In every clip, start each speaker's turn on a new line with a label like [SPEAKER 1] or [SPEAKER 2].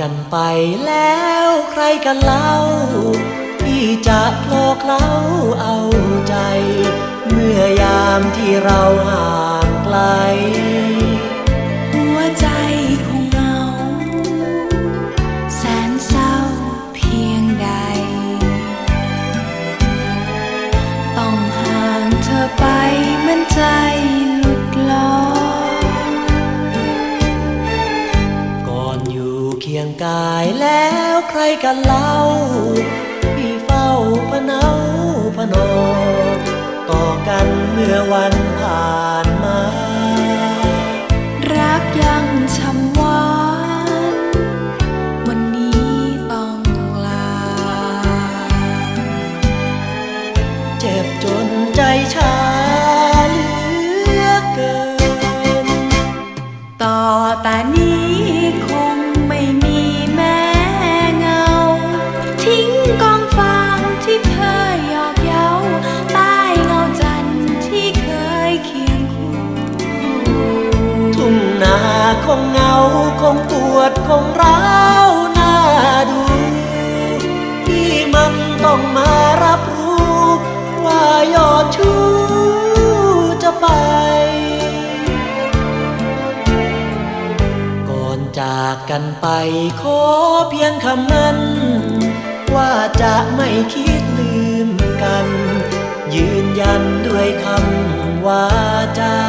[SPEAKER 1] กันไปแล้วใครกันเล่า ที่จะหลอกเล่าเอาใจ เมื่อยามที่เราห่างไกล กันเล่า พี่เฝ้าพะเนาพะนอต่อกันเมื่อวันผ่านมา
[SPEAKER 2] รักยังช้ำหวาน วันนี้ต้องลา
[SPEAKER 1] เจ็บจนใจชาเหลือเกิน
[SPEAKER 2] ต่อแต่นี้ คงเหงาคง
[SPEAKER 1] ปวดคงร้าวหน้าดูที่มันต้องมารับรู้ว่ายอดชู้จะไป ก่อนจากกันไปขอเพียงคำนั้น ว่าจะไม่คิดลืมกัน ยืนยันด้วยคำว่าจา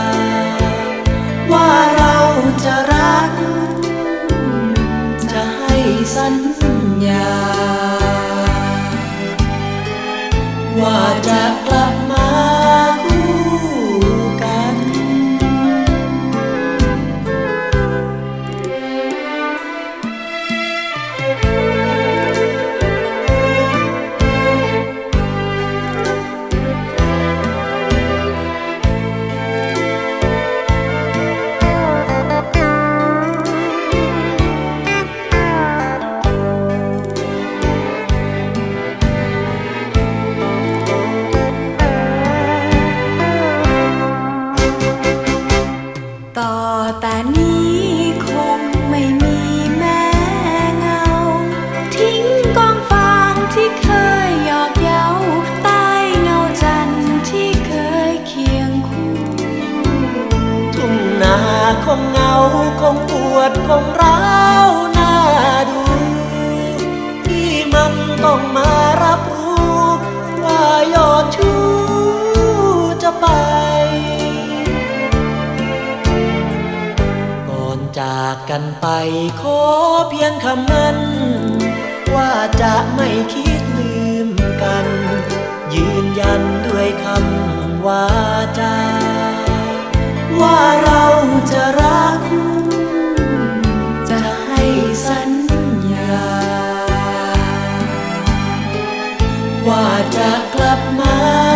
[SPEAKER 1] ค
[SPEAKER 2] งเหงาคง
[SPEAKER 1] ปวดคงร้าวหน้าดูที่มันต้องมารับรู้ว่ายอดชู้จะไป ก่อนจากกันไปขอเพียงคำนั้น ว่าจะไม่คิดลืมกัน ยืนยันด้วยคำว่าจา ลับมา